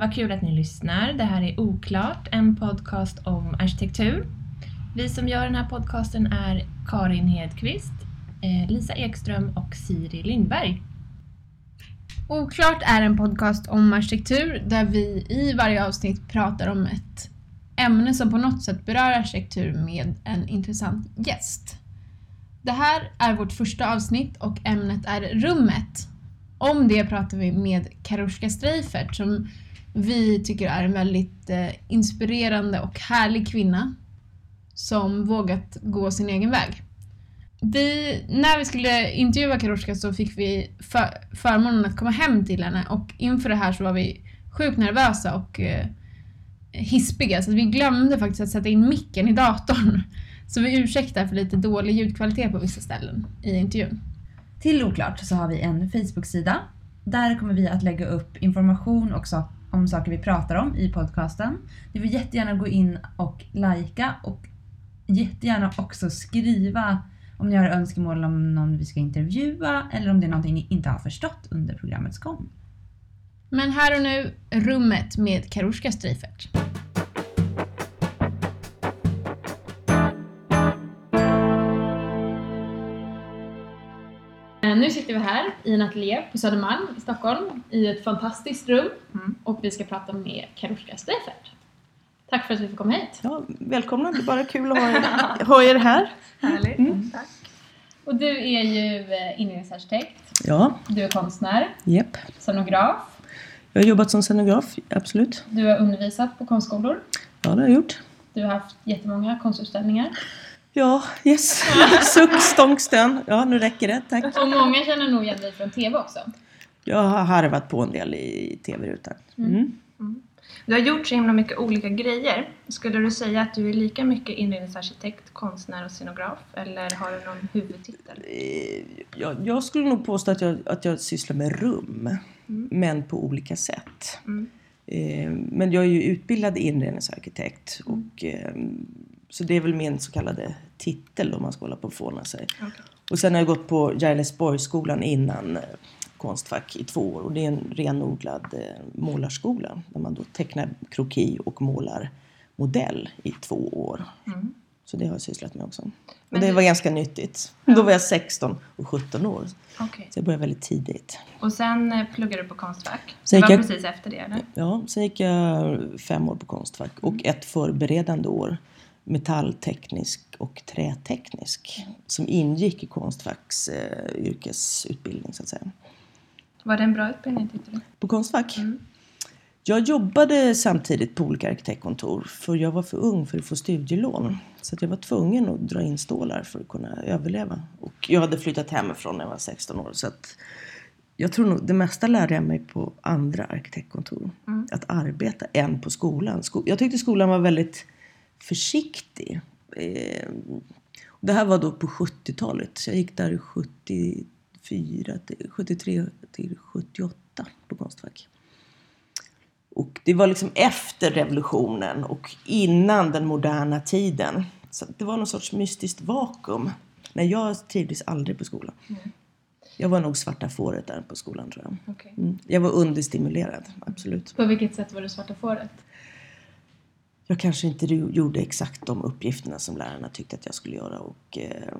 Vad kul att ni lyssnar. Det här är Oklart, en podcast om arkitektur. Vi som gör den här podcasten är Karin Hedqvist, eh, Lisa Ekström och Siri Lindberg. Oklart är en podcast om arkitektur där vi i varje avsnitt pratar om ett ämne som på något sätt berör arkitektur med en intressant gäst. Det här är vårt första avsnitt och ämnet är rummet. Om det pratar vi med Karuska Streifert som vi tycker är en väldigt eh, inspirerande och härlig kvinna som vågat gå sin egen väg. Vi, när vi skulle intervjua Karoshka så fick vi för, förmånen att komma hem till henne och inför det här så var vi sjukt nervösa och eh, hispiga så vi glömde faktiskt att sätta in micken i datorn. Så vi ursäktar för lite dålig ljudkvalitet på vissa ställen i intervjun. Till Oklart så har vi en Facebook-sida. Där kommer vi att lägga upp information också om saker vi pratar om i podcasten. Ni får jättegärna gå in och likea och jättegärna också skriva om ni har önskemål om någon vi ska intervjua eller om det är någonting ni inte har förstått under programmets gång. Men här och nu, rummet med Karuska Streifert. Nu sitter vi här i en ateljé på Södermalm i Stockholm i ett fantastiskt rum Mm. och vi ska prata med Karuska Streifert. Tack för att vi får komma hit. Ja, välkomna, det är bara kul att ha er, ha er här. Härligt, Mm. tack. Och du är ju eh, inredningsarkitekt, Ja, du är konstnär, japp. scenograf, Jag har jobbat som scenograf, absolut. du har undervisat på konstskolor, Ja, det har jag gjort. du har haft jättemånga konstutställningar Ja, yes. Suck, stånk, stön. Ja, nu räcker det, tack. och många känner nog igen dig från TV också. Jag har harvat på en del i tv-rutan. Mm. Du har gjort så himla mycket olika grejer. Skulle du säga att du är lika mycket inredningsarkitekt, konstnär och scenograf? Eller har du någon huvudtitel? Eh, Jag, jag skulle nog påstå att jag, att jag sysslar med rum, men på olika sätt. Mm. Eh, Men jag är ju utbildad inredningsarkitekt och eh, så det är väl min så kallade titel om man ska hålla på och fåna sig. Okej. Och sen har jag gått på Gerlesborgsskolan innan eh, Konstfack i två år och det är en renodlad eh, målarskola där man då tecknar kroki och målar modell i två år. Mm. Så det har jag sysslat med också. Men och det du- var ganska nyttigt. Då var jag 16 och 17 år. Okej. Så jag började väldigt tidigt. Och sen eh, pluggade du på Konstfack? Sen det var jag- precis efter det eller? Ja, sen gick jag fem år på Konstfack och ett förberedande år metallteknisk och träteknisk som ingick i Konstfacks eh, yrkesutbildning så att säga. Var det en bra utbildning tyckte du? På Konstfack? Mm. Jag jobbade samtidigt på olika arkitektkontor för jag var för ung för att få studielån. Så att jag var tvungen att dra in stålar för att kunna överleva. Och jag hade flyttat hemifrån när jag var 16 år så att jag tror nog det mesta lärde jag mig på andra arkitektkontor. Mm. Att arbeta än på skolan. Sko- Jag tyckte skolan var väldigt försiktig. Eh, och det här var då på 70-talet. Så jag gick där 74, till, 73 till 78 på Konstfack. Och det var liksom efter revolutionen och innan den moderna tiden. Så det var någon sorts mystiskt vakuum. Nej, jag trivdes aldrig på skolan. Jag var nog svarta fåret där på skolan tror jag. Okej. Mm. Jag var understimulerad, absolut. På vilket sätt var du svarta fåret? Jag kanske inte gjorde exakt de uppgifterna som lärarna tyckte att jag skulle göra. Och, eh,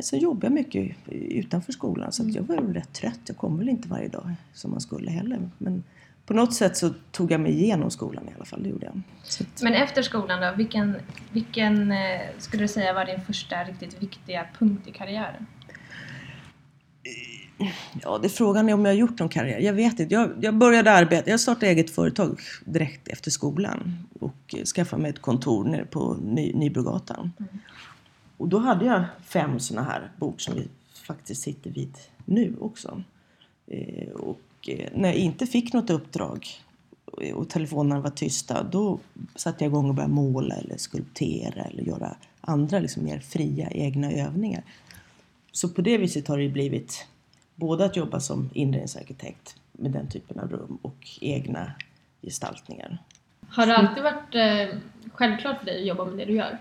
sen jobbade jag mycket utanför skolan så att jag var rätt trött. Jag kom väl inte varje dag som man skulle heller. Men på något sätt så tog jag mig igenom skolan i alla fall, det gjorde jag. Att, Men efter skolan då, vilken, vilken eh, skulle du säga var din första riktigt viktiga punkt i karriären? Ja, det är frågan är om jag har gjort någon karriär. Jag vet inte. Jag, jag började arbeta, jag startade eget företag direkt efter skolan och eh, skaffade mig ett kontor nere på Ny, Nybrogatan. Och då hade jag fem sådana här bord som vi faktiskt sitter vid nu också. Eh, och eh, när jag inte fick något uppdrag och telefonerna var tysta, då satte jag igång och började måla eller skulptera eller göra andra liksom mer fria egna övningar. Så på det viset har det blivit både att jobba som inredningsarkitekt med den typen av rum och egna gestaltningar. Har det alltid varit eh, självklart för dig att jobba med det du gör?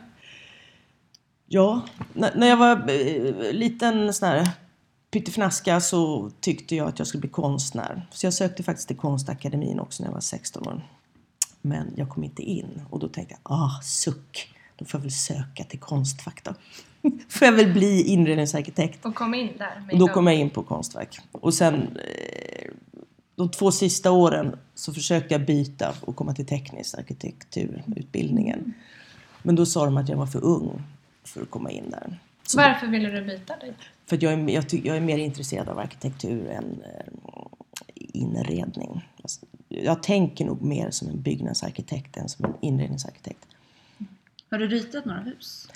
Ja, när, när jag var eh, liten sån här pyttefnaska så tyckte jag att jag skulle bli konstnär. Så jag sökte faktiskt till konstakademin också när jag var 16 år. Men jag kom inte in och då tänkte jag, ah suck, då får jag väl söka till Konstfack då. får jag väl bli inredningsarkitekt. Och kom in där. Och då kom jag in på Konstfack. Och sen eh, de två sista åren så försökte jag byta och komma till teknisk arkitekturutbildningen. Men då sa de att jag var för ung för att komma in där. Så Varför ville du byta dig? för jag är, jag, jag är mer intresserad av arkitektur än eh, inredning. Alltså, Jag tänker nog mer som en byggnadsarkitekt än som en inredningsarkitekt. Har du ritat några hus?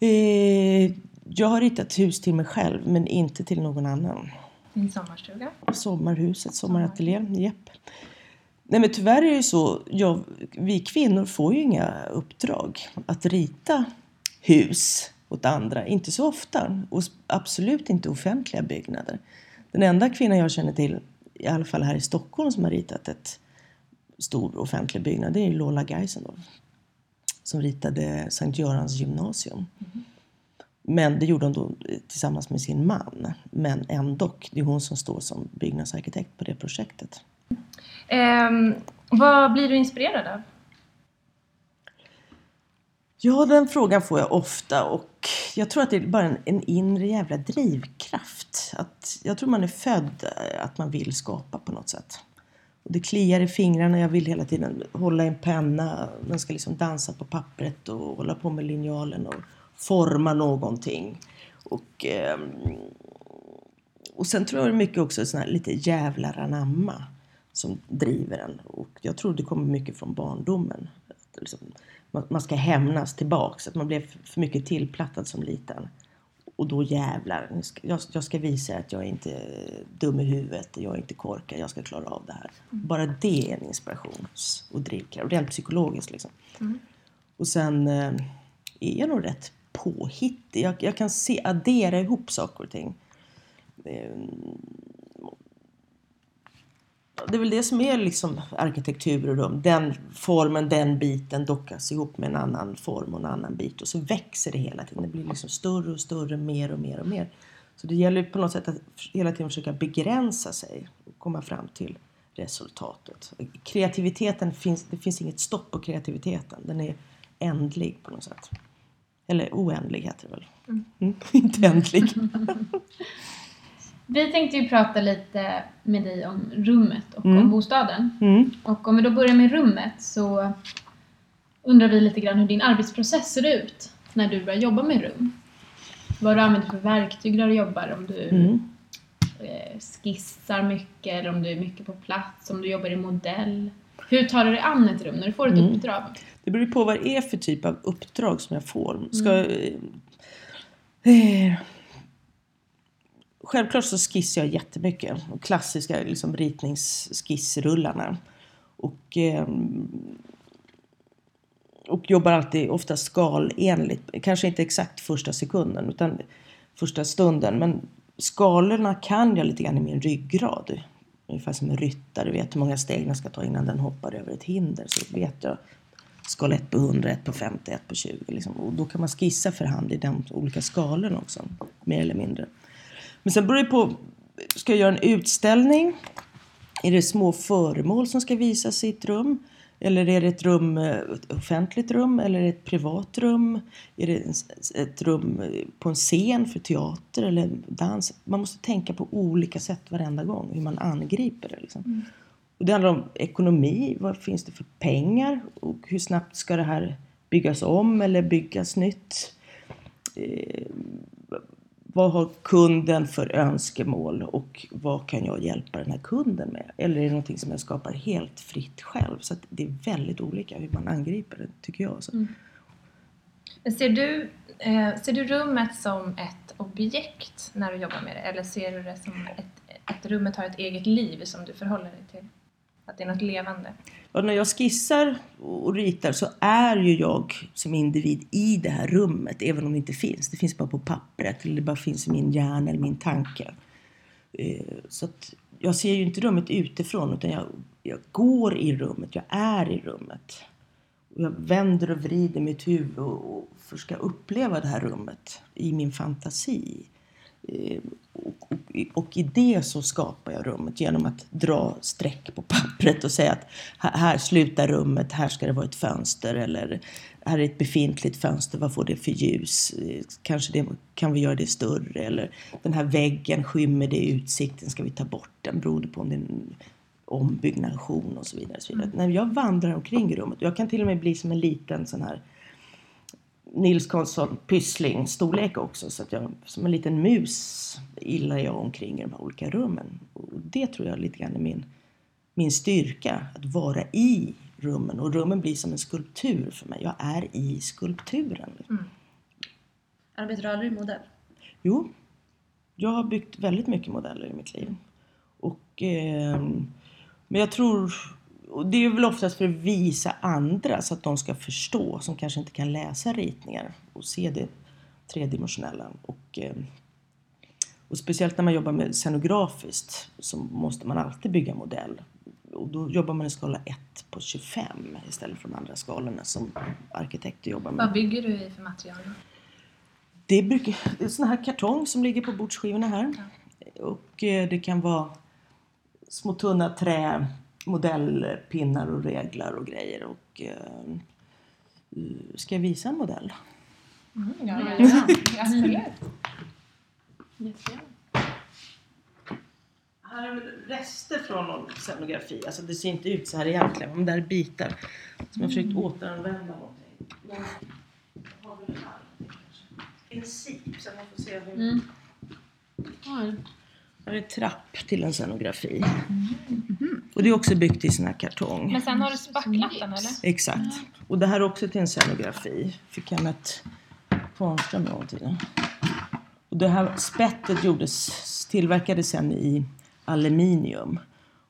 Eh, jag har ritat hus till mig själv men inte till någon annan. Din sommarstuga? Sommarhuset, sommarateljén, japp. Nej men tyvärr är det ju så, jag, vi kvinnor får ju inga uppdrag att rita hus åt andra, inte så ofta. Och absolut inte offentliga byggnader. Den enda kvinnan jag känner till, i alla fall här i Stockholm, som har ritat ett stor offentlig byggnad, det är ju Lola Geisendorf. Som ritade Sankt Görans gymnasium. Men det gjorde hon då tillsammans med sin man. Men ändå, det är hon som står som byggnadsarkitekt på det projektet. Ehm, vad blir du inspirerad av? Ja, den frågan får jag ofta och jag tror att det är bara en, en inre jävla drivkraft. Att, jag tror man är född eh, att man vill skapa på något sätt. Och det kliar i fingrarna, jag vill hela tiden hålla i en penna, den ska liksom dansa på pappret och hålla på med linjalen och forma någonting. Och, ehm, och sen tror jag det är mycket också sån här lite jävlar anamma som driver en. Och jag tror det kommer mycket från barndomen. Att liksom, man, man ska hämnas tillbaks, att man blev för mycket tillplattad som liten. Och då jävlar, jag, jag ska visa att jag är inte dum i huvudet, jag är inte korkad, jag ska klara av det här. Bara det är en inspiration och drivkraft, rent psykologiskt liksom. Och sen eh, är jag nog rätt påhittig. Jag, jag kan se, addera ihop saker och ting. Eh, det är väl det som är liksom arkitektur och rum. Den formen, den biten dockas ihop med en annan form och en annan bit. Och så växer det hela tiden. Det blir liksom större och större, mer och mer och mer. Så det gäller på något sätt att hela tiden försöka begränsa sig och komma fram till resultatet. Kreativiteten finns, det finns inget stopp på kreativiteten. Den är ändlig på något sätt. Eller oändlig heter det väl. Mm. Inte ändlig. Vi tänkte ju prata lite med dig om rummet och Mm. om bostaden. Mm. Och om vi då börjar med rummet så undrar vi lite grann hur din arbetsprocess ser ut när du börjar jobba med rum. Vad du använder för verktyg när du jobbar, om du Mm. eh, skissar mycket eller om du är mycket på plats, om du jobbar i modell. Hur tar du dig an ett rum när du får ett Mm. uppdrag? Det beror på vad det är för typ av uppdrag som jag får. Ska, eh, eh, självklart så skissar jag jättemycket. De klassiska liksom, ritningsskissrullarna. Och, eh, och jobbar alltid ofta skalenligt. Kanske inte exakt första sekunden utan första stunden. Men skalorna kan jag lite grann i min ryggrad. Ungefär som en ryttare vet hur många steg den ska ta innan den hoppar över ett hinder. Så vet jag skala 1 på 100, 1 på 50, 1 på 20. Liksom. Och då kan man skissa för hand i de olika skalorna också, mer eller mindre. Men sen beror det på, ska jag göra en utställning? Är det små föremål som ska visas i ett rum? Eller är det ett rum, eh, ett offentligt rum? Eller ett privat rum? Är det ett rum eh, på en scen för teater eller dans? Man måste tänka på olika sätt varenda gång, hur man angriper det. Liksom. Och det handlar om ekonomi, vad finns det för pengar och hur snabbt ska det här byggas om eller byggas nytt? Vad har kunden för önskemål och vad kan jag hjälpa den här kunden med? Eller är det någonting som jag skapar helt fritt själv? Så att det är väldigt olika hur man angriper det, tycker jag. Alltså. Mm. Så. Ser du, eh, ser du rummet som ett objekt när du jobbar med det? Eller ser du det som ett, att rummet har ett eget liv som du förhåller dig till? Att det är något levande? Och när jag skissar och ritar så är ju jag som individ i det här rummet, även om det inte finns. Det finns bara på pappret eller det bara finns i min hjärna eller min tanke. Eh, så att jag ser ju inte rummet utifrån utan jag, jag går i rummet, jag är i rummet. Och jag vänder och vrider mitt huvud och och försöker uppleva det här rummet i min fantasi. Eh, och, och, och i det så skapar jag rummet genom att dra streck på pappret och säga att här, här slutar rummet, här ska det vara ett fönster eller här är ett befintligt fönster, vad får det för ljus? Eh, Kanske det, kan vi göra det större? Eller den här väggen, skymmer det utsikten? Ska vi ta bort den? Beroende på om det är en ombyggnation och så vidare. Och så vidare. När jag vandrar omkring i rummet, jag kan till och med bli som en liten sån här Nils Karlsson Pyssling storlek också. Så att jag som en liten mus illar jag omkring i de här olika rummen. Och det tror jag lite grann är min, min styrka. Att vara i rummen. Och rummen blir som en skulptur för mig. Jag är i skulpturen. Arbetar du aldrig i modell? Jo, jag har byggt väldigt mycket modeller i mitt liv. Och, ehm, men jag tror, och det är väl oftast för att visa andra så att de ska förstå som kanske inte kan läsa ritningar och se det tredimensionella. Och, ehm, och speciellt när man jobbar med scenografiskt så måste man alltid bygga modell. Och då jobbar man i skala 1 på 25 istället för de andra skalorna som arkitekter jobbar med. Vad bygger du i för material? Det brukar, det är såna här kartong som ligger på bordsskivorna här. Och eh, det kan vara små tunna trä, modellpinnar och reglar och grejer. Och, eh, ska jag visa en modell? Ja, ja, ja. Absolut. Här är rester från någon scenografi. Alltså det ser inte ut så här egentligen. Men det här är bitar som jag försökt återanvända någonting. Men jag har väl här, kanske. Princip, så man får se hur... Mm. Ja, Här är trapp till en scenografi. Och det är också byggt i sån här kartong. Men sen har du spacklat den eller? Exakt. Och det här är också till en scenografi. För Kenneth Kvarnström en gång tiden. Och det här spettet gjordes, tillverkades sen i aluminium.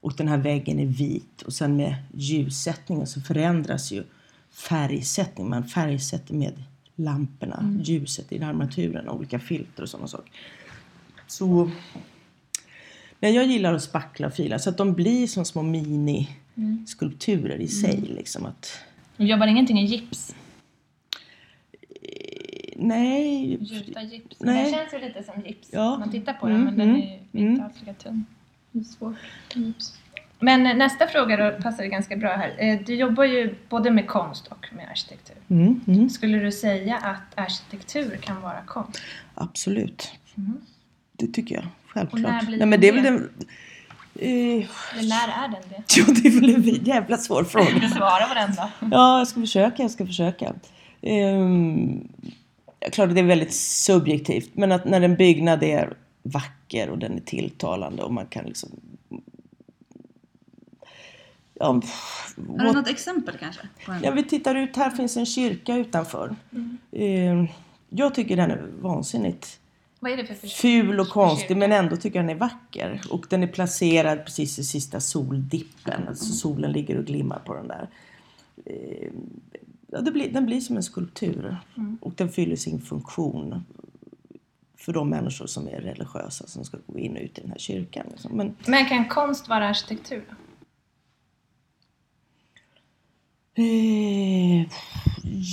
Och den här väggen är vit. Och sen med ljussättningen så förändras ju färgsättningen. Man färgsätter med lamporna, ljuset i armaturen, olika filter och sådana saker. Så men jag gillar att spackla och fila så att de blir som små mini-skulpturer i sig. Liksom att, Du jobbar ingenting i gips? nej, Gjuta gips? Nej. Den känns ju lite som gips Ja. man tittar på den Mm, men den mm, är ju mm. inte alls lika tunn. det är svårt. Gips. Men eh, nästa fråga då passar ju ganska bra här. Eh, Du jobbar ju både med konst och med arkitektur. mm, mm, Skulle du säga att arkitektur kan vara konst? absolut. Mm. Det tycker jag. Och när Självklart. blir Nej, men det är väl den... Eh, när är den det? ja, det är väl en jävla svår fråga. Svara på den då. Ja, jag ska försöka. Jag ska försöka. Um, klart det är väldigt subjektivt. Men att när en byggnad är vacker och den är tilltalande och man kan liksom... Ja, Har du något exempel kanske? Ja, vi tittar ut. Här finns en kyrka utanför. Eh, jag tycker den är vansinnigt Vad är det för ful och konstig men ändå tycker jag den är vacker. Och den är placerad precis i sista soldippen. Alltså solen ligger och glimmar på den där. Eh, ja, blir, den blir som en skulptur. Och den fyller sin funktion för de människor som är religiösa som ska gå in och ut i den här kyrkan. Liksom. Men Men kan konst vara arkitektur? Eh,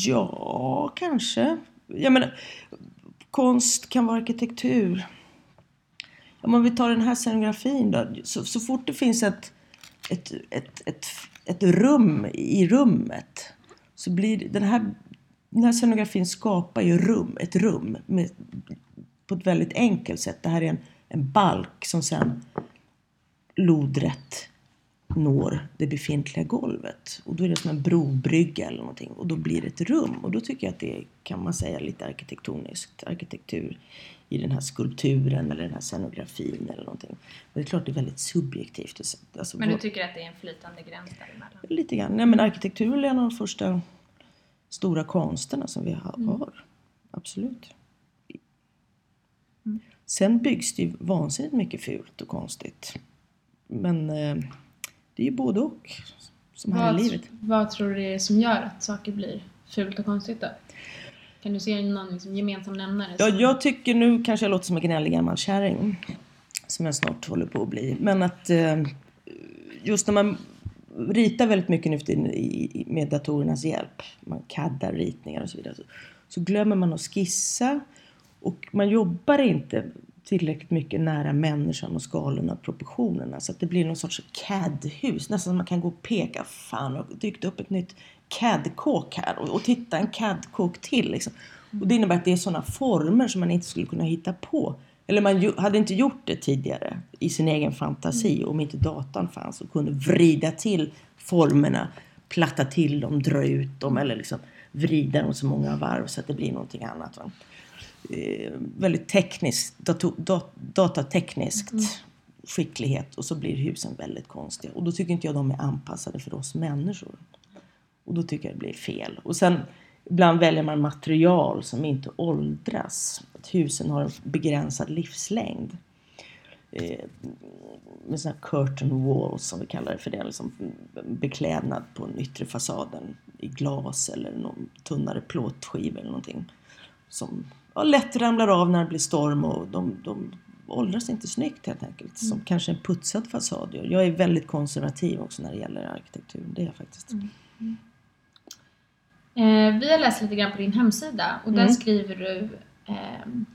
ja, kanske. Jag menar, konst kan vara arkitektur. Om vi tar den här scenografin då. Så, så fort det finns ett, ett, ett, ett, ett rum i rummet så blir det- den här, den här scenografin skapar ju rum, ett rum med, på ett väldigt enkelt sätt. Det här är en, en balk som sen lodrätt når det befintliga golvet. Och då är det som en brobrygga eller någonting. Och då blir det ett rum. Och då tycker jag att det kan man säga, lite arkitektoniskt. Arkitektur i den här skulpturen eller den här scenografin eller någonting. Men det är klart det är väldigt subjektivt. Alltså, Men du tycker att det är en flytande gräns däremellan? Lite grann. Nej, men arkitektur är en av de första stora konsterna som vi ha- har. Absolut. Sen byggs det ju vansinnigt mycket fult och konstigt. Men eh, det är ju både och som här i Vad, livet. vad tror du det är som gör att saker blir fult och konstigt då? Kan du se någon liksom gemensam nämnare? Ja, som- jag tycker nu kanske jag låter som en gnällig gammal kärring. Som jag snart håller på att bli. Men att eh, just när man ritar väldigt mycket nu i- med datorernas hjälp. Man kaddar ritningar och så vidare. Så, så glömmer man att skissa. Och man jobbar inte tillräckligt mycket nära människan och skalorna och proportionerna. Så att det blir någon sorts CAD-hus. Nästan som man kan gå och peka. Fan, och dykt upp ett nytt CAD-kåk här. Och, och titta, en CAD-kåk till. Liksom. Och det innebär att det är sådana former som man inte skulle kunna hitta på. Eller man ju, hade inte gjort det tidigare i sin egen fantasi om inte datan fanns och kunde vrida till formerna, platta till dem, dra ut dem eller liksom vrida dem så många varv så att det blir någonting annat. Va? Eh, väldigt tekniskt, dato, dat, datatekniskt skicklighet och så blir husen väldigt konstiga. Och då tycker inte jag de är anpassade för oss människor. Och då tycker jag det blir fel. Och sen ibland väljer man material som inte åldras. Att husen har en begränsad livslängd. Eh, med sådana curtain walls som vi kallar det för det. Liksom beklädnad på den yttre fasaden i glas eller någon tunnare plåtskiva eller någonting. Som ja, lätt ramlar av när det blir storm och de, de åldras inte snyggt helt enkelt. Som kanske en putsad fasad gör. Jag är väldigt konservativ också när det gäller arkitektur. Det är jag faktiskt. Eh, vi har läst lite grann på din hemsida och där Mm. skriver du ehm,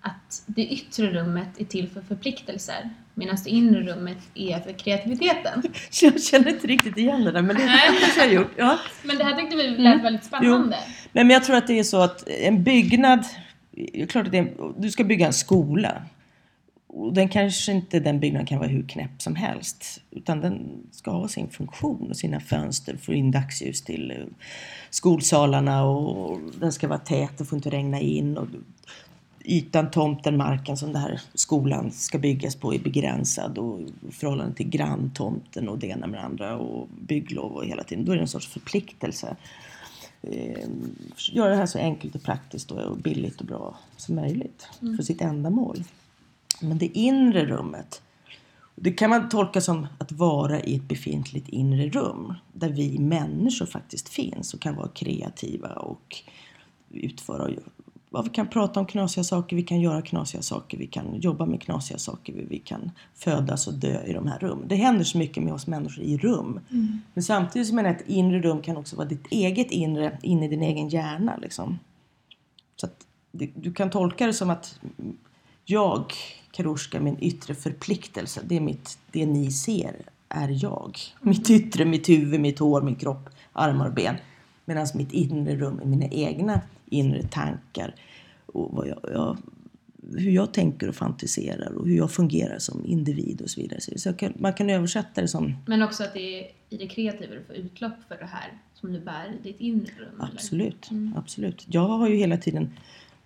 att det yttre rummet är till för förpliktelser medan det inre rummet är för kreativiteten. Jag känner inte riktigt igen det där men det kanske jag gjort. Ja. Men det här tyckte vi lät Mm. väldigt spännande. Nej, men jag tror att det är så att en byggnad, det är klart att det är, du ska bygga en skola. Och den kanske inte, den byggnaden kan vara hur knäpp som helst. Utan den ska ha sin funktion och sina fönster, få in dagsljus till eh, skolsalarna och den ska vara tät, och får inte regna in. Och ytan, tomten, marken som den här skolan ska byggas på är begränsad och i förhållande till granntomten och det ena med det andra och bygglov och hela tiden. Då är det en sorts förpliktelse eh, göra det här så enkelt och praktiskt och billigt och bra som möjligt för sitt ändamål. Men det inre rummet, det kan man tolka som att vara i ett befintligt inre rum där vi människor faktiskt finns och kan vara kreativa och utföra ja, vi kan prata om knasiga saker, vi kan göra knasiga saker, vi kan jobba med knasiga saker, vi, vi kan födas och dö i de här rummen. Det händer så mycket med oss människor i rum. Men samtidigt så menar jag att ett inre rum kan också vara ditt eget inre, in i din egen hjärna. Liksom. Så att det, du kan tolka det som att jag, Karuska, min yttre förpliktelse, det är mitt, det ni ser är jag. Mitt yttre, mitt huvud, mitt hår, min kropp, armar och ben. Medan mitt inre rum är mina egna inre tankar och jag, jag, hur jag tänker och fantiserar och hur jag fungerar som individ och så vidare. Så kan, man kan översätta det som Men också att det är i det kreativa du får utlopp för det här som du bär i ditt inre rum. Absolut, absolut. Jag har ju hela tiden,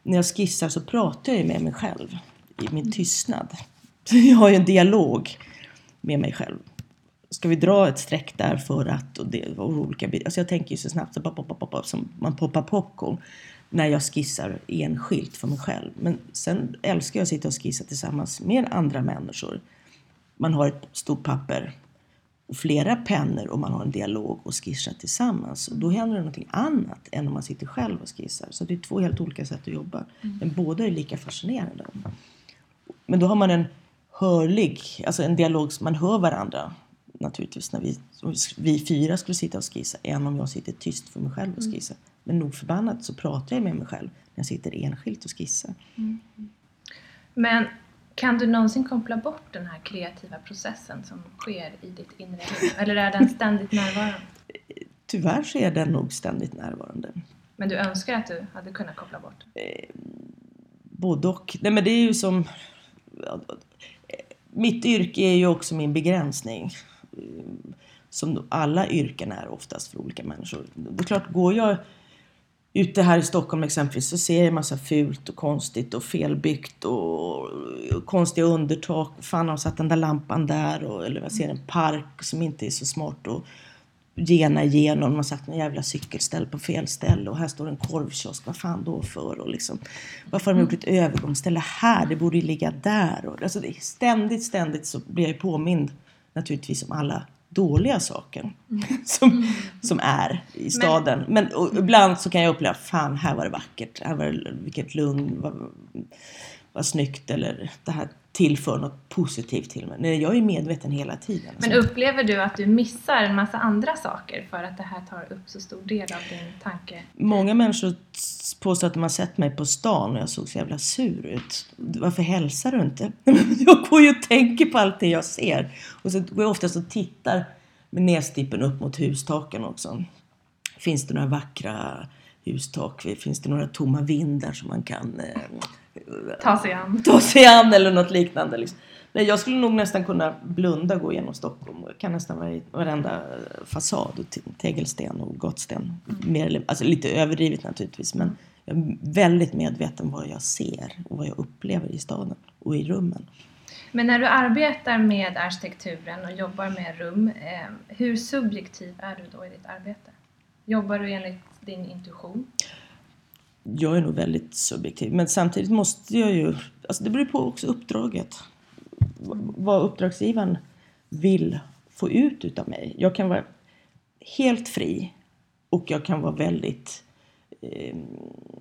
när jag skissar så pratar jag ju med mig själv i min tystnad. Jag har ju en dialog med mig själv. Ska vi dra ett streck där för att och det och olika bitar. Alltså jag tänker ju så snabbt så pop, pop, pop, pop, som man poppar popcorn när jag skissar enskilt för mig själv. Men sen älskar jag att sitta och skissa tillsammans med andra människor. Man har ett stort papper och flera pennor och man har en dialog och skissar tillsammans. Och då händer det någonting annat än om man sitter själv och skissar. Så det är två helt olika sätt att jobba. Men båda är lika fascinerande. Men då har man en hörlig, alltså en dialog man hör varandra naturligtvis när vi, vi fyra skulle sitta och skissa än om jag sitter tyst för mig själv och skissar. Men nog förbannat så pratar jag med mig själv när jag sitter enskilt och skissar. Men kan du någonsin koppla bort den här kreativa processen som sker i ditt inre liv? Eller är den ständigt närvarande? Tyvärr så är den nog ständigt närvarande. Men du önskar att du hade kunnat koppla bort? Både och. Nej men det är ju som... Mitt yrke är ju också min begränsning. Som alla yrken är oftast för olika människor. Det är klart, går jag ute här i Stockholm exempelvis så ser jag massa fult och konstigt och felbyggt och konstiga undertak. Fan har satt den där lampan där? Och, eller jag ser en park som inte är så smart att gena igenom. De har satt en jävla cykelställ på fel ställe och här står en korvkiosk. Vad fan då för? Och liksom, varför har de gjort ett övergångsställe här? Det borde ju ligga där. Och, alltså ständigt, ständigt så blir jag ju påmind naturligtvis om alla dåliga saker som, som är i staden. Men, och ibland så kan jag uppleva, fan här var det vackert, här var det, vilket lugn, vad, vad snyggt eller det här tillför något positivt till mig. Nej, jag är medveten hela tiden. Men upplever du att du missar en massa andra saker för att det här tar upp så stor del av din tanke? Många människor påstå att de har sett mig på stan och jag såg så jävla sur ut. Varför hälsar du inte? jag går ju och tänker på allt det jag ser. Och så går jag oftast och tittar med nästippen upp mot hustaken också. Finns det några vackra hustak? Finns det några tomma vindar som man kan eh, Ta sig an. ta sig an eller något liknande. Liksom. Nej, jag skulle nog nästan kunna blunda och gå genom Stockholm. Jag kan nästan vare- varenda fasad och te- tegelsten och gatsten. Mer eller, alltså lite överdrivet naturligtvis men jag är väldigt medveten vad jag ser och vad jag upplever i staden och i rummen. Men när du arbetar med arkitekturen och jobbar med rum, eh, hur subjektiv är du då i ditt arbete? Jobbar du enligt din intuition? Jag är nog väldigt subjektiv men samtidigt måste jag ju, alltså det beror på också uppdraget. Vad uppdragsgivaren vill få ut utav mig. Jag kan vara helt fri och jag kan vara väldigt eh,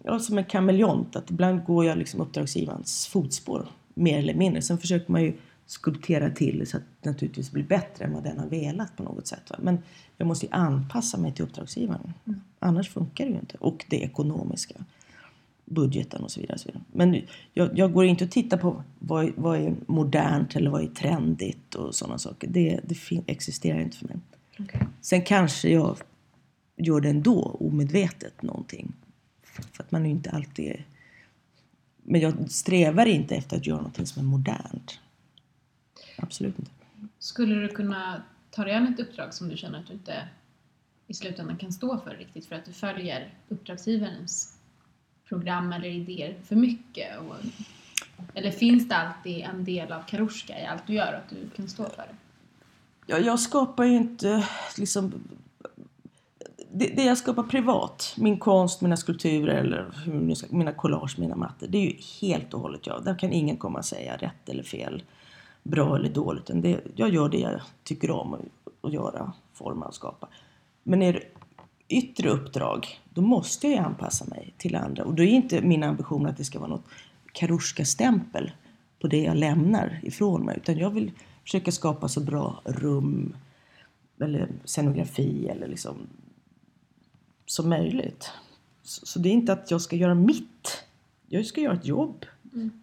ja, som en kameleont. Att ibland går jag liksom uppdragsgivarens fotspår mer eller mindre. Sen försöker man ju skulptera till så att det naturligtvis blir bättre än vad den har velat på något sätt. Va? Men jag måste ju anpassa mig till uppdragsgivaren. Annars funkar det ju inte. Och det ekonomiska. Budgeten och så vidare. Och så vidare. Men jag, jag går inte och tittar på vad, vad är modernt eller vad är trendigt och sådana saker. Det, det existerar inte för mig. Okej. Sen kanske jag gör det ändå omedvetet någonting. För för att man är ju inte alltid... Men jag strävar inte efter att göra någonting som är modernt. Absolut inte. Skulle du kunna ta dig an ett uppdrag som du känner att du inte i slutändan kan stå för riktigt för att du följer uppdragsgivarens program eller idéer för mycket? Och, eller finns det alltid en del av Karuska i allt du gör att du kan stå för det? Jag, jag skapar ju inte liksom... Det, det jag skapar privat, min konst, mina skulpturer eller mina collage, mina mattor. Det är ju helt och hållet jag. Där kan ingen komma och säga rätt eller fel, bra eller dåligt. Det, jag gör det jag tycker om att, att göra, forma och skapa. Men är det yttre uppdrag, då måste jag ju anpassa mig till andra. Och då är inte min ambition att det ska vara något Karuska-stämpel på det jag lämnar ifrån mig. Utan jag vill försöka skapa så bra rum eller scenografi eller liksom som möjligt. Så, så det är inte att jag ska göra mitt. Jag ska göra ett jobb. Mm.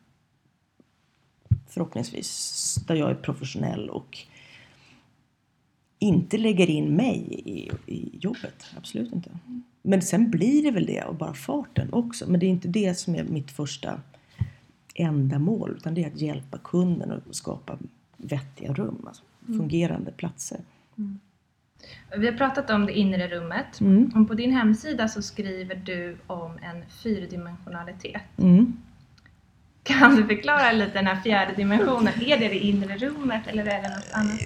Förhoppningsvis där jag är professionell och inte lägger in mig i, i jobbet. Absolut inte. Men sen blir det väl det av bara farten också. Men det är inte det som är mitt första ändamål. Utan det är att hjälpa kunden att skapa vettiga rum. Alltså fungerande platser. Vi har pratat om det inre rummet. Mm. Och på din hemsida så skriver du om en fyrdimensionalitet. Mm. Kan du förklara lite den här fjärde dimensionen? Är det det inre rummet eller är det något annat?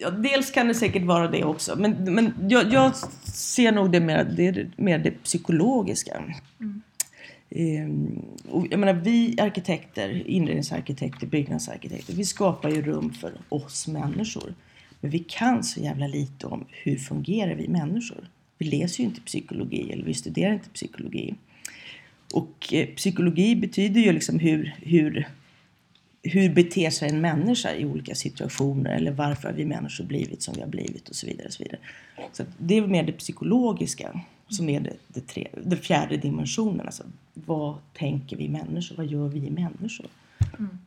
Ja, dels kan det säkert vara det också. Men, men jag, jag ser nog det mer, det mer det psykologiska. Ehm, och jag menar, vi arkitekter, inredningsarkitekter, byggnadsarkitekter, vi skapar ju rum för oss människor. Men vi kan så jävla lite om hur fungerar vi människor. Vi läser ju inte psykologi eller vi studerar inte psykologi. Och eh, psykologi betyder ju liksom hur, hur, hur beter sig en människa i olika situationer eller varför har vi människor blivit som vi har blivit och så vidare. Och så vidare. Så att det är mer det psykologiska som är det, det, tre, den fjärde dimensionen. Alltså, vad tänker vi människor? Vad gör vi människor? Mm.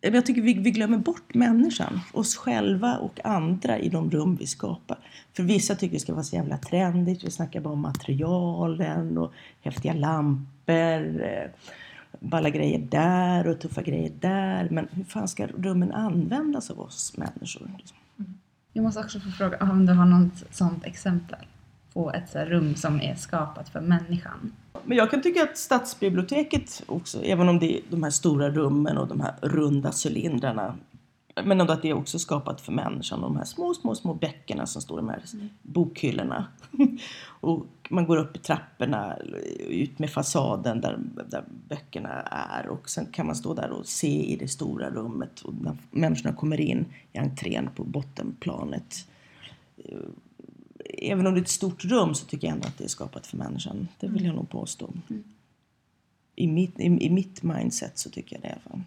Jag tycker vi, vi glömmer bort människan, oss själva och andra i de rum vi skapar. För vissa tycker det ska vara så jävla trendigt, vi snackar bara om materialen och häftiga lampor, eh, balla grejer där och tuffa grejer där. Men hur fan ska rummen användas av oss människor? Mm. Jag måste också få fråga om du har något sånt exempel på ett rum som är skapat för människan. Men jag kan tycka att stadsbiblioteket också, även om det är de här stora rummen och de här runda cylindrarna, men ändå att det är också skapat för människan. De här små, små, små bäckerna som står i de här bokhyllorna. och man går upp i trapporna, ut med fasaden där, där böckerna är. Och sen kan man stå där och se i det stora rummet. Och när människorna kommer in i entrén på bottenplanet. Även om det är ett stort rum så tycker jag ändå att det är skapat för människan. Det vill jag nog påstå. I, mitt, i, I mitt mindset så tycker jag det i alla fall.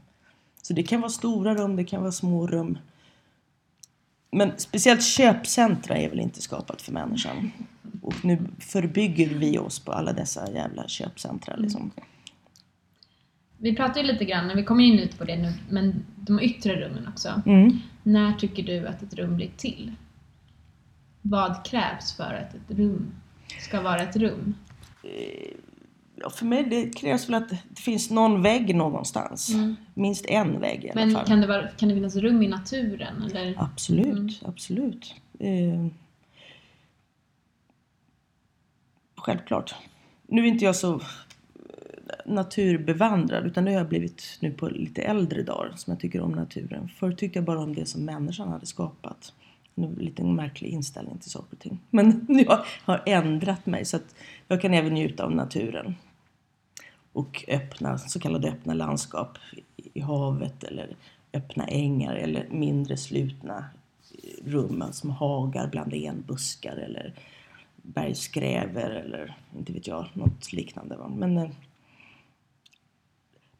Så det kan vara stora rum, det kan vara små rum. Men speciellt köpcentra är väl inte skapat för människan. Och nu förbygger vi oss på alla dessa jävla köpcentra liksom. Vi pratar ju lite grann, vi kommer in lite på det nu, men de yttre rummen också. Mm. När tycker du att ett rum blir till? Vad krävs för att ett rum ska vara ett rum? Ja, för mig det krävs väl att det finns någon vägg någonstans. Minst en vägg i alla Men fall. kan det, vara, kan det finnas rum i naturen? Eller? Absolut, Mm. absolut. Eh, självklart. Nu är inte jag så eh, naturbevandrad utan det har jag blivit nu på lite äldre dagar som jag tycker om naturen. Förr tyckte jag bara om det som människan hade skapat. En lite märklig inställning till saker och ting. Men jag har ändrat mig så att jag kan även njuta av naturen. Och öppna, så kallade öppna landskap i- havet eller öppna ängar eller mindre slutna eh, rum som hagar bland enbuskar eller bergskräver eller inte vet jag, något liknande. Men, eh,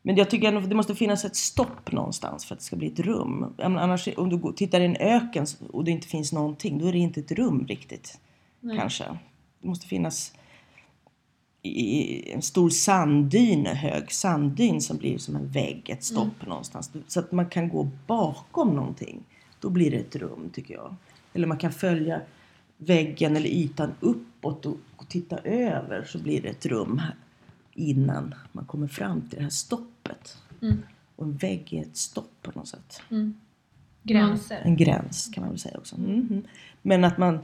men jag tycker ändå att det måste finnas ett stopp någonstans för att det ska bli ett rum. Annars, om du tittar i en öken och det inte finns någonting, då är det inte ett rum riktigt. Nej. Kanske. Det måste finnas i en stor sanddyn, hög sanddyn som blir som en vägg, ett stopp någonstans. Så att man kan gå bakom någonting. Då blir det ett rum tycker jag. Eller man kan följa väggen eller ytan uppåt och, titta över så blir det ett rum innan man kommer fram till det här stoppet. Mm. Och en vägg är ett stopp på något sätt. Mm. Gränser. En gräns kan man väl säga också. Mhm. Men att man,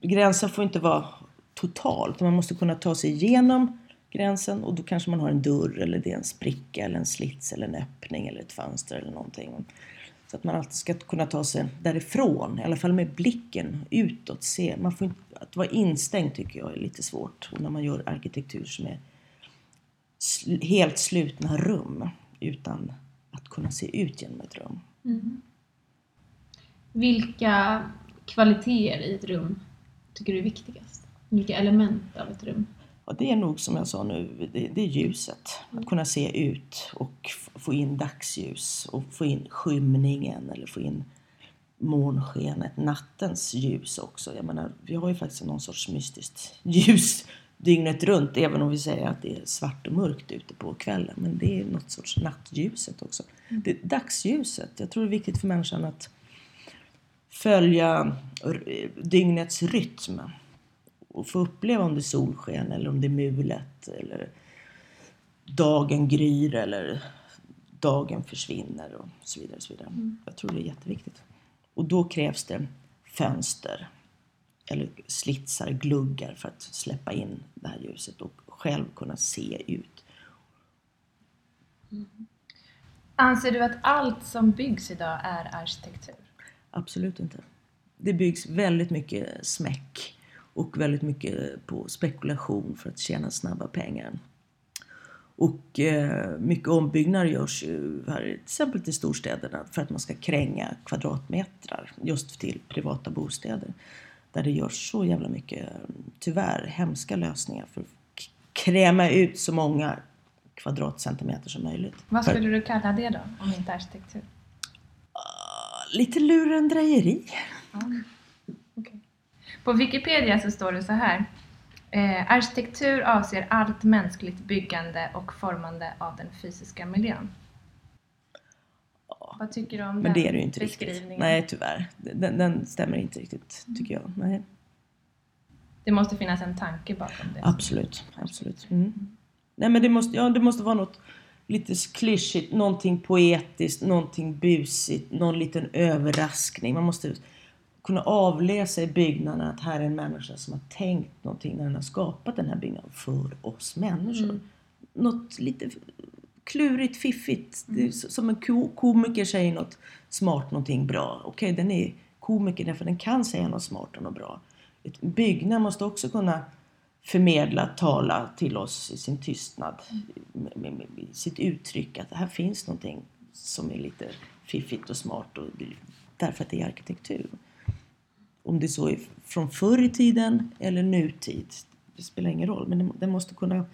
gränsen får inte vara total. Man måste kunna ta sig igenom gränsen och då kanske man har en dörr eller det är en spricka eller en slits eller en öppning eller ett fönster eller någonting. Så att man alltid ska kunna ta sig därifrån, i alla fall med blicken utåt. Se. Man får inte, att vara instängd tycker jag är lite svårt och när man gör arkitektur som är sl- helt slutna rum utan att kunna se ut genom ett rum. Vilka kvaliteter i ett rum tycker du är viktigast? Vilka element av ett rum? Ja, det är nog som jag sa nu, det, det är ljuset. Att kunna se ut och få in dagsljus och få in skymningen eller få in månskenet, nattens ljus också. Jag menar, vi har ju faktiskt någon sorts mystiskt ljus dygnet runt, även om vi säger att det är svart och mörkt ute på kvällen. Men det är något sorts nattljuset också. Det, dagsljuset, jag tror det är viktigt för människan att följa dygnets rytm och få uppleva om det är solsken eller om det är mulet eller dagen gryr eller dagen försvinner och så vidare. Och så vidare. Jag tror det är jätteviktigt. Och då krävs det fönster eller slitsar, gluggar för att släppa in det här ljuset och själv kunna se ut. Anser du att allt som byggs idag är arkitektur? Absolut inte. Det byggs väldigt mycket smäck och väldigt mycket på spekulation för att tjäna snabba pengar. Och eh, mycket ombyggnader görs ju här, till exempel till storstäderna för att man ska kränga kvadratmetrar just till privata bostäder. Där det görs så jävla mycket, tyvärr, hemska lösningar för att kräma ut så många kvadratcentimeter som möjligt. Vad För- skulle du kalla det då, om inte arkitektur? Lite lurendrejeri. På Wikipedia så står det så här. Eh, arkitektur avser allt mänskligt byggande och formande av den fysiska miljön. Vad tycker du om Men den det är det ju inte riktigt. beskrivningen? Nej, tyvärr. Den, den stämmer inte riktigt, tycker jag. Nej, Det måste finnas en tanke bakom det. absolut. absolut. Mm. Nej, men det måste, ja, det måste vara något lite klyschigt, någonting poetiskt, någonting busigt, någon liten överraskning. Man måste kunna avläsa i byggnaden att här är en människa som har tänkt någonting när den har skapat den här byggnaden för oss människor. Något lite klurigt, fiffigt. Så- som en ko- komiker säger något smart, någonting bra. Okej, den är komiker därför den kan säga något smart och något bra. Ett byggnad måste också kunna förmedla, tala till oss i sin tystnad. Med, med, med, med sitt uttryck att här finns någonting som är lite fiffigt och smart. Och därför att det är arkitektur. Om det så är från förr i tiden eller nutid. Det spelar ingen roll. Men det måste kunna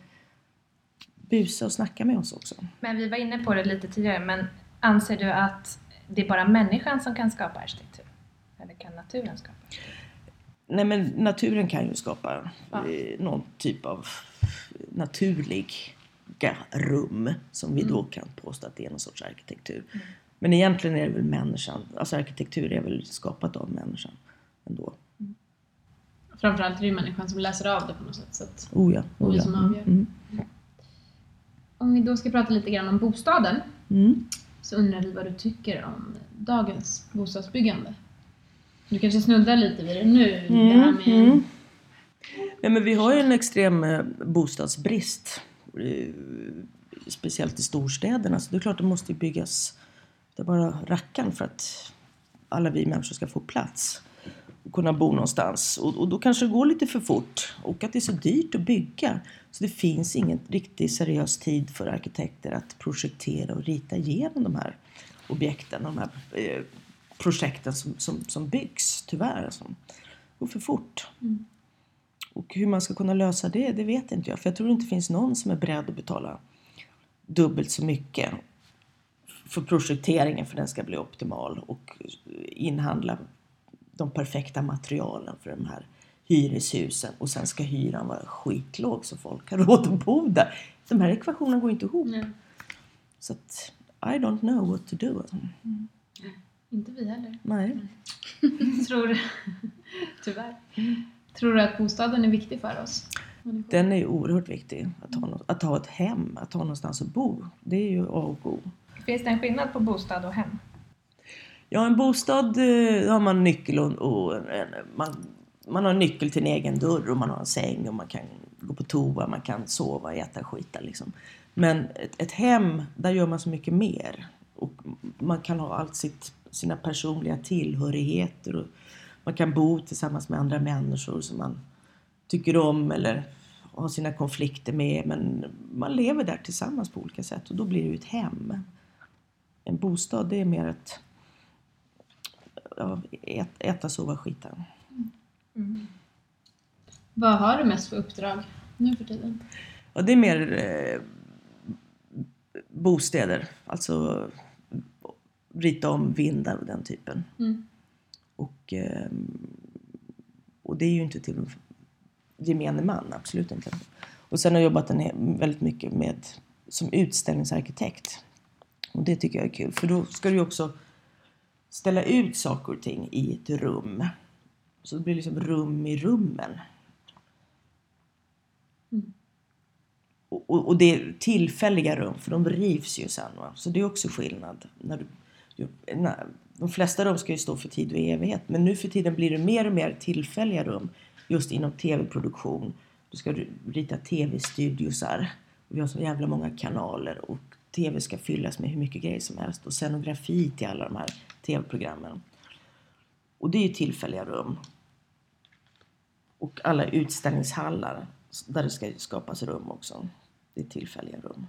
busa och snacka med oss också. Men vi var inne på det lite tidigare, men anser du att det är bara människan som kan skapa arkitektur? Eller kan naturen skapa? Nej men naturen kan ju skapa Ja. eh, någon typ av naturliga rum som vi då kan påstå att det är någon sorts arkitektur. Men egentligen är det väl människan, alltså arkitektur är väl skapat av människan ändå. Framförallt är det ju människan som läser av det på något sätt. Så att Oh ja, Och oh vi ja. som Mm, avgör. Mm. Om vi då ska prata lite grann om bostaden Mm. så undrar vi vad du tycker om dagens bostadsbyggande. Du kanske snuddar lite vid det nu, det här med... Mm. Nej, men vi har ju en extrem eh, bostadsbrist. eh, Speciellt i storstäderna. Så det är klart det måste byggas. Det är bara rackan för att alla vi människor ska få plats. Och kunna bo någonstans. Och, och då kanske det går lite för fort. Och att det är så dyrt att bygga. Så det finns ingen riktigt seriös tid för arkitekter att projektera och rita igenom de här objekten. De här eh, projekten som, som, som byggs, tyvärr. Alltså. Det går för fort. Och hur man ska kunna lösa det, det vet inte jag. För jag tror inte det finns någon som är beredd att betala dubbelt så mycket för projekteringen för den ska bli optimal och inhandla de perfekta materialen för de här hyreshusen och sen ska hyran vara skitlåg så folk har råd att bo där. De här ekvationerna går inte ihop. Nej, Så att I don't know what to do. inte vi heller. Nej. Tror, tyvärr. Tror du att bostaden är viktig för oss? Den är oerhört viktig. Att ha, nå- att ha ett hem, att ha någonstans att bo. Det är ju A och O. Finns det en skillnad på bostad och hem? Ja, en bostad eh, har man nyckel och, och en, man, man har nyckel till en egen dörr och man har en säng och man kan gå på toa, man kan sova, äta, skita liksom. Men ett, ett hem, där gör man så mycket mer. Och man kan ha allt sitt, sina personliga tillhörigheter och man kan bo tillsammans med andra människor som man tycker om eller har sina konflikter med. Men man lever där tillsammans på olika sätt och då blir det ju ett hem. En bostad, det är mer ett ja, ät, äta, sova, skita. Vad har du mest för uppdrag nu för tiden? Ja, det är mer eh, bostäder, alltså rita om vindar och den typen. Mm. Och, eh, och det är ju inte till gemene man, absolut inte. Och sen har jag jobbat en, väldigt mycket med som utställningsarkitekt. Och det tycker jag är kul, för då ska du ju också ställa ut saker och ting i ett rum. Så det blir liksom rum i rummen. Och, och, och det är tillfälliga rum, för de rivs ju sen. Va? Så det är också skillnad. När du, när, de flesta rum ska ju stå för tid och evighet, men nu för tiden blir det mer och mer tillfälliga rum just inom tv-produktion. Du ska ri- rita tv-studiosar. Vi har så jävla många kanaler och tv ska fyllas med hur mycket grejer som helst och scenografi till alla de här tv-programmen. Och det är ju tillfälliga rum. Och alla utställningshallar där det ska skapas rum också. Det är tillfälliga rum.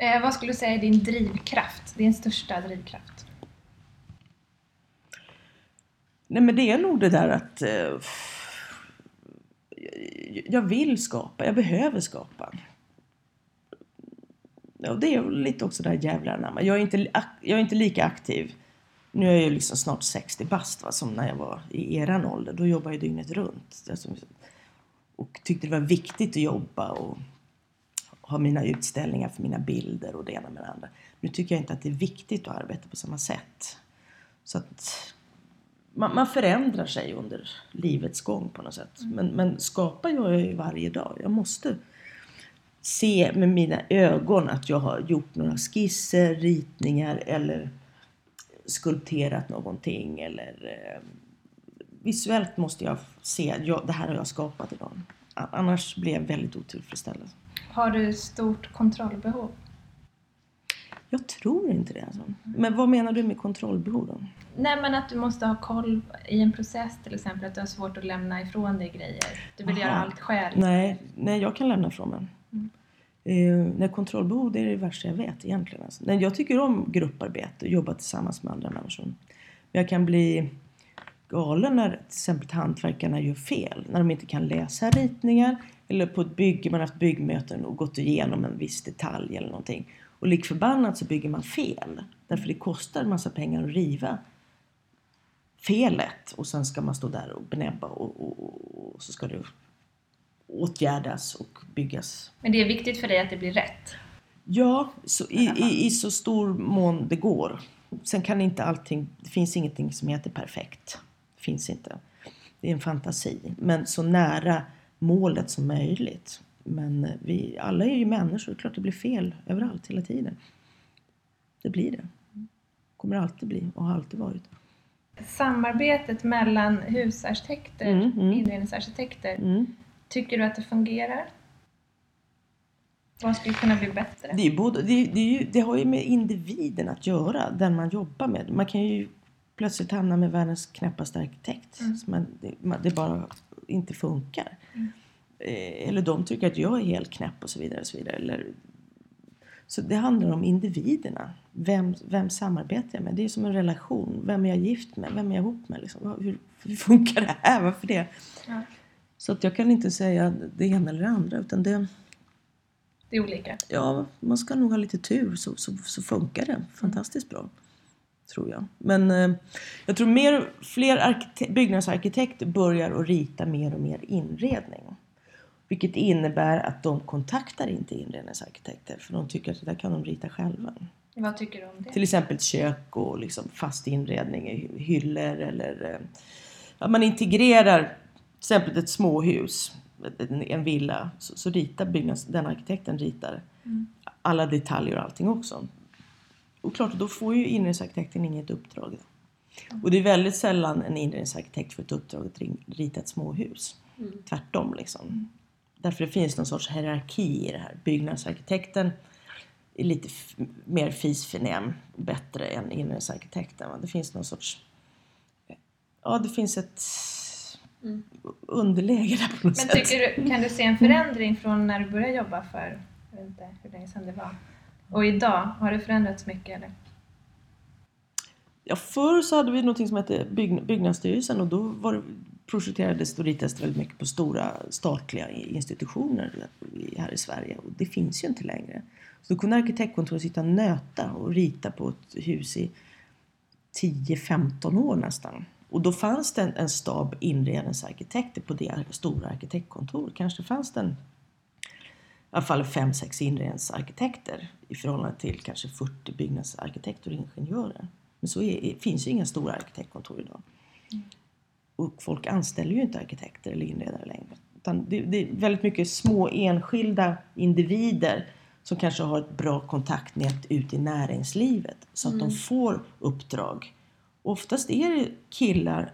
Eh, vad skulle du säga är din drivkraft? Din största drivkraft? Nej men det är nog det där att eh, jag vill skapa, jag behöver skapa. Ja, det är lite också där jävlarna. Jag är inte, ak- jag är inte lika aktiv. Nu är jag ju liksom snart 60 bast va, som när jag var i eran ålder. Då jobbade jag dygnet runt. Alltså, och tyckte det var viktigt att jobba och ha mina utställningar för mina bilder och det ena med det andra. Nu tycker jag inte att det är viktigt att arbeta på samma sätt. Så att man, man förändrar sig under livets gång på något sätt. Men, men skapa gör jag ju varje dag. Jag måste se med mina ögon att jag har gjort några skisser, ritningar eller skulpterat någonting. Eller, eh, visuellt måste jag se att jag, det här har jag skapat idag. Annars blir jag väldigt otillfredsställd. Har du stort kontrollbehov? Jag tror inte det. Alltså. Men vad menar du med kontrollbehov då? Nej men att du måste ha koll i en process till exempel, att du har svårt att lämna ifrån dig grejer. Du vill Aha. göra allt själv. Nej, nej, jag kan lämna ifrån mig. Eh, när kontrollbehov det är det värsta jag vet egentligen. Alltså. Men jag tycker om grupparbete och jobba tillsammans med andra människor. Men jag kan bli galen när till exempel hantverkarna gör fel. När de inte kan läsa ritningar eller på ett bygge, man har haft byggmöten och gått igenom en viss detalj eller någonting. Och lik förbannat så bygger man fel. Därför det kostar en massa pengar att riva felet och sen ska man stå där och benäbba och, och, och så ska det åtgärdas och byggas. Men det är viktigt för dig att det blir rätt. Ja, så i, i, i så stor mån det går. Sen kan inte allting, det finns ingenting som heter perfekt. Det finns inte. Det är en fantasi. Men så nära målet som möjligt. Men vi alla är ju människor, det är klart det blir fel överallt hela tiden. Det blir det. Kommer alltid bli och har alltid varit. Samarbetet mellan husarkitekter, Mm, mm. inredningsarkitekter, Mm. Tycker du att det fungerar? Vad skulle kunna bli bättre? Det, både, det, det, ju, det har ju med individen att göra, den man jobbar med. Man kan ju plötsligt hamna med världens knäppaste arkitekt. Mm. man, det, man, det bara inte funkar. Mm. Eh, eller de tycker att jag är helt knäpp och så vidare. Och så, vidare. Eller, så det handlar om individerna. Vem, vem samarbetar jag med? Det är som en relation. Vem är jag gift med? Vem är jag ihop med? Liksom? Hur, hur funkar det här? Varför det? Ja. Så att jag kan inte säga det ena eller det andra. Utan det, Det är olika. Ja, man ska nog ha lite tur så, så, så funkar det fantastiskt bra. Tror jag. Men eh, jag tror mer, fler arkite- byggnadsarkitekter börjar att rita mer och mer inredning. Vilket innebär att de kontaktar inte inredningsarkitekter för de tycker att det där kan de rita själva. Vad tycker du om det? Till exempel kök och liksom fast inredning i hyllor eller eh, ja, man integrerar till exempel ett småhus, en, en villa, så, så ritar byggnads, den arkitekten ritar Mm. alla detaljer och allting också. Och klart, då får ju inredningsarkitekten inget uppdrag. Och det är väldigt sällan en inredningsarkitekt får ett uppdrag att rita ett småhus. Tvärtom liksom. Därför det finns någon sorts hierarki i det här. Byggnadsarkitekten är lite mer fisförnäm och bättre än inredningsarkitekten. Det finns någon sorts... Ja, det finns ett underläge där på något Men sätt. tycker du, kan du se en förändring från när du började jobba för, jag vet inte hur länge sedan det var, och idag? Har det förändrats mycket eller? Ja, förr så hade vi något som hette bygg, Byggnadsstyrelsen och då var det, projekterades och ritades väldigt mycket på stora statliga institutioner här i Sverige. Och det finns ju inte längre. Så då kunde arkitektkontoret sitta och nöta och rita på ett hus i 10-15 år nästan. Och då fanns det en, en stab inredningsarkitekter på det stora arkitektkontoret. Kanske fanns det en, i alla fall 5-6 inredningsarkitekter i förhållande till kanske 40 byggnadsarkitekter och ingenjörer. Men så är, finns ju inga stora arkitektkontor idag. Och folk anställer ju inte arkitekter eller inredare längre. Utan det, det är väldigt mycket små enskilda individer som kanske har ett bra kontaktnät ut i näringslivet så att de får uppdrag. Oftast är det killar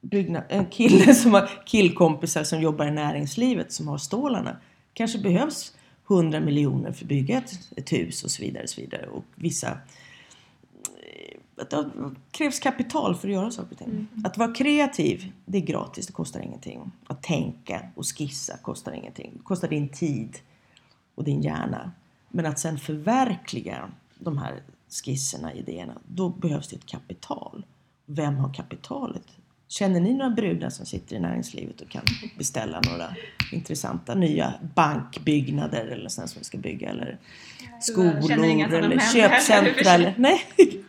byggnad, en kille som har killkompisar som jobbar i näringslivet som har stålarna. Kanske behövs 100 miljoner för att bygga ett, ett hus och så vidare. Och, så vidare. och vissa eh, det krävs kapital för att göra saker och ting. Att vara kreativ, det är gratis, det kostar ingenting. Att tänka och skissa kostar ingenting. Det kostar din tid och din hjärna. Men att sen förverkliga de här skisserna, idéerna, då behövs det ett kapital. Vem har kapitalet? Känner ni några brudar som sitter i näringslivet och kan beställa några intressanta nya bankbyggnader eller sådana som vi ska bygga eller skolor eller köpcentra eller nej.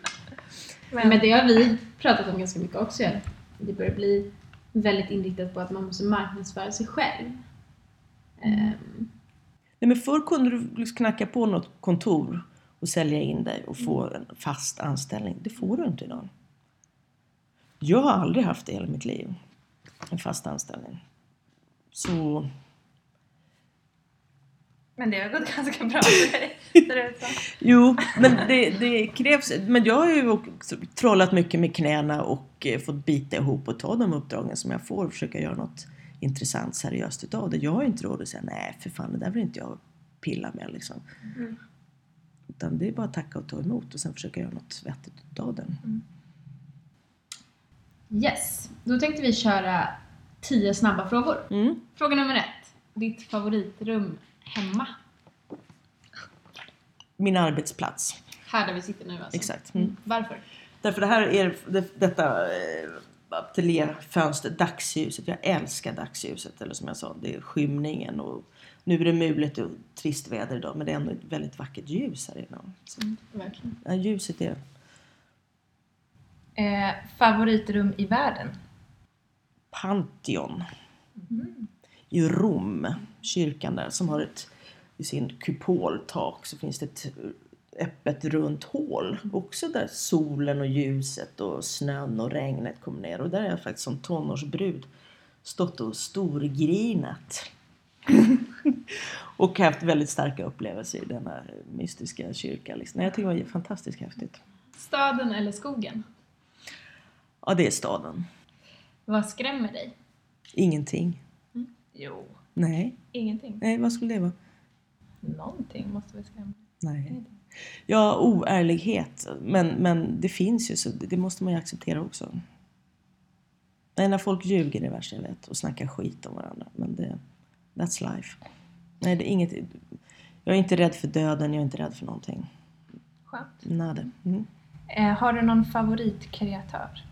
Men det har vi pratat om ganska mycket också. Det börjar bli väldigt inriktat på att man måste marknadsföra sig själv. Ehm, Nej, men förr kunde du liksom knacka på något kontor och sälja in dig och få en fast anställning. Det får du inte idag. Jag har aldrig haft det i hela mitt liv. En fast anställning. Så Men det har gått ganska bra för dig, jo, men det, det krävs. Men jag har ju också trollat mycket med knäna och eh, fått bita ihop och ta de uppdragen som jag får och försöka göra något intressant, seriöst utav det. Jag har inte råd att säga nej för fan, det där vill inte jag pilla med liksom. Mm. Utan det är bara att tacka och ta emot och sen försöka göra något vettigt utav den. yes, då tänkte vi köra tio snabba frågor. Mm. Fråga nummer ett. Ditt favoritrum hemma? Min arbetsplats. Här där vi sitter nu alltså. Exakt. Mm. Varför? Därför det här är det, detta eh, ateljéfönster, dagsljuset. Jag älskar dagsljuset. Eller som jag sa, det är skymningen. Och nu är det mulet och trist väder idag men det är ändå ett väldigt vackert ljus här inne. Så, Verkligen. ja, ljuset är... Eh, favoritrum i världen? Pantheon i Rom, kyrkan där, som har ett i sin kupoltak så finns det ett öppet runt hål. Också där solen och ljuset och snön och regnet kommer ner. Och där är jag faktiskt som tonårsbrud stått och storgrinat. och haft väldigt starka upplevelser i denna mystiska kyrka. Liksom. Jag tycker det var fantastiskt häftigt. Staden eller skogen? Ja, det är staden. Vad skrämmer dig? Ingenting. Jo, Nej, ingenting. nej vad skulle det vara? Någonting måste vi skrämma. Nej. Ja, oärlighet. Men, men det finns ju, så det måste man ju acceptera också. Nej, när folk ljuger är det värsta jag vet och snackar skit om varandra. Men det, that's life. Nej, det är inget... Jag är inte rädd för döden, jag är inte rädd för någonting. Skönt. Nada. Mm. Eh, har du någon favoritkreatör?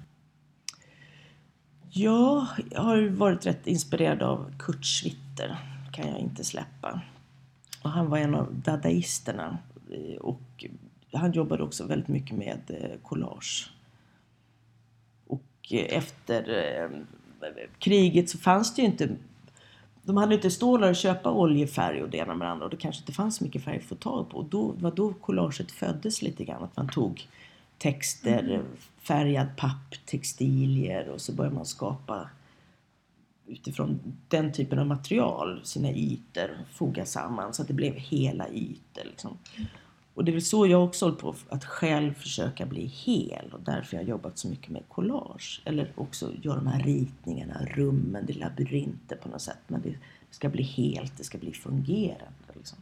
Jag har varit rätt inspirerad av Kurt Schwitter, kan jag inte släppa. Och han var en av dadaisterna eh, och han jobbade också väldigt mycket med eh, collage. Och eh, efter kriget så fanns det ju inte de hade inte stålar att köpa oljefärg och det ena med det andra och det kanske inte fanns så mycket färg att få tag på. Och då var då collaget föddes lite grann. Att man tog texter, färgad papp, textilier och så började man skapa utifrån den typen av material sina ytor, foga samman så att det blev hela ytor. Liksom. Och det är väl så jag också håller på att själv försöka bli hel och därför har jag jobbat så mycket med collage. Eller också göra de här ritningarna, rummen, det är labyrinter på något sätt. Men det ska bli helt, det ska bli fungerande. Liksom.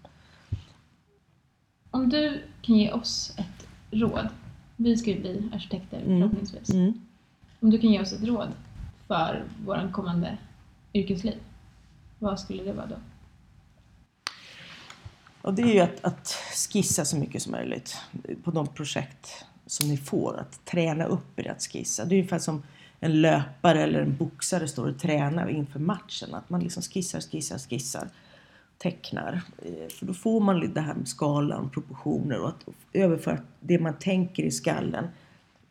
Om du kan ge oss ett råd. Vi ska ju bli arkitekter Mm. förhoppningsvis. Mm. Om du kan ge oss ett råd för våran kommande yrkesliv. Vad skulle det vara då? Och det är ju att, att skissa så mycket som möjligt på de projekt som ni får. Att träna upp er att skissa. Det är ungefär som en löpare eller en boxare står och tränar inför matchen. Att man liksom skissar, skissar, skissar. Tecknar. Eh, för då får man det här med skalan, proportioner och att överföra det man tänker i skallen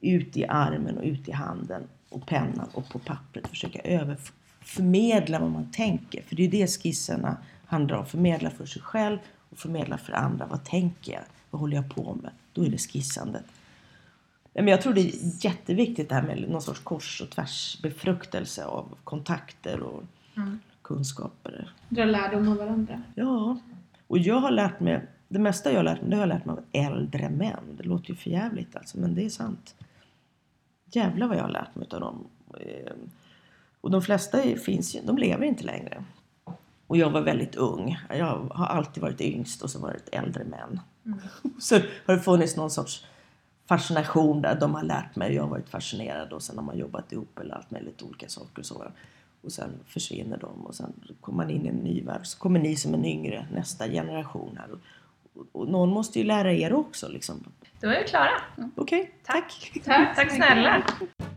ut i armen och ut i handen och pennan och på pappret. Försöka överförmedla vad man tänker. För det är ju det skisserna handlar om. Förmedla för sig själv och förmedla för andra. Vad tänker jag? Vad håller jag på med? Då är det skissandet. Men jag tror det är jätteviktigt det här med någon sorts kors och tvärs befruktelse av kontakter och kunskaper. Dra lärdom av varandra. Ja, och jag har lärt mig, det mesta jag har lärt mig, det har jag lärt mig av äldre män. Det låter ju för jävligt alltså, men det är sant. Jävlar vad jag har lärt mig av dem. Eh, Och de flesta finns ju, de lever inte längre. Och jag var väldigt ung. Jag har alltid varit yngst och så varit äldre män. Så har det funnits någon sorts fascination där. De har lärt mig, jag har varit fascinerad och sen har man jobbat ihop eller allt möjligt olika saker och så. Och sen försvinner de och sen kommer man in i en ny värld. Så kommer ni som en yngre, nästa generation här. Och, och någon måste ju lära er också liksom. Då är vi klara. Okej, Tack. tack. Tack, tack snälla.